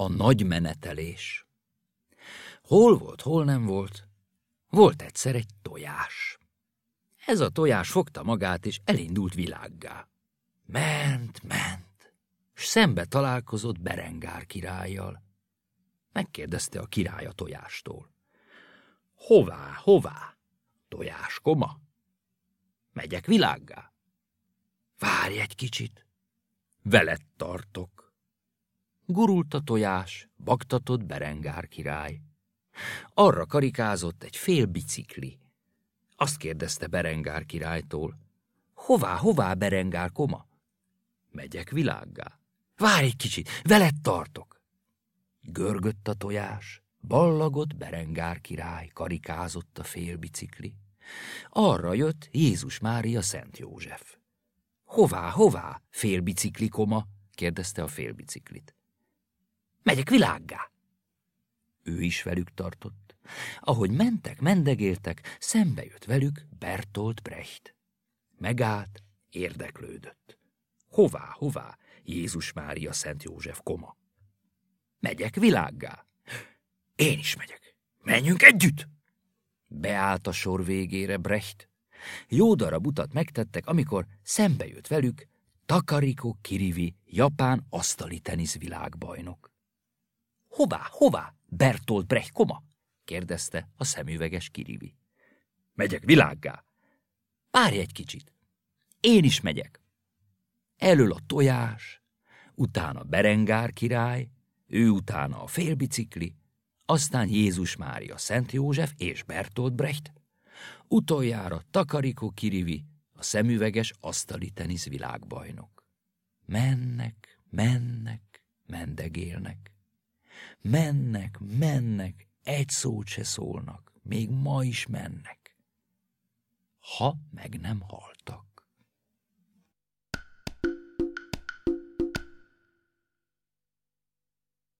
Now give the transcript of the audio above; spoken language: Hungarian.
A nagy menetelés. Hol volt, hol nem volt? Volt egyszer egy tojás. Ez a tojás fogta magát, és elindult világgá. Ment, ment, s szembe találkozott Berengár királlyal. Megkérdezte a király a tojástól. Hová, hová? Tojáskoma? Megyek világgá. Várj egy kicsit. Veled tartok. Gurult a tojás, baktatott Berengár király. Arra karikázott egy fél bicikli. Azt kérdezte Berengár királytól. Hová, hová, Berengár koma? Megyek világgá. Várj egy kicsit, veled tartok. Görgött a tojás, ballagott Berengár király, karikázott a fél bicikli. Arra jött Jézus Mária Szent József. Hová, hová, félbicikli koma? kérdezte a félbiciklit. Megyek világgá. Ő is velük tartott. Ahogy mentek, mendegéltek, szembe jött velük Bertolt Brecht. Megállt, érdeklődött. Hová, hová, Jézus Mária Szent József koma? Megyek világgá. Én is megyek. Menjünk együtt! Beállt a sor végére Brecht. Jó darab utat megtettek, amikor szembe jött velük Takariko Kirivi, japán asztali tenisz világbajnok. Hová, hová, Bertolt Brecht koma? kérdezte a szemüveges Kirivi. Megyek világgá. Várj egy kicsit. Én is megyek. Elől a tojás, utána Berengár király, ő utána a félbicikli, aztán Jézus Mária, Szent József és Bertolt Brecht, utoljára Takariko Kirivi, a szemüveges asztali tenisz világbajnok. Mennek, mennek, mendegélnek. Mennek, mennek, egy szót se szólnak, még ma is mennek. Ha meg nem hal.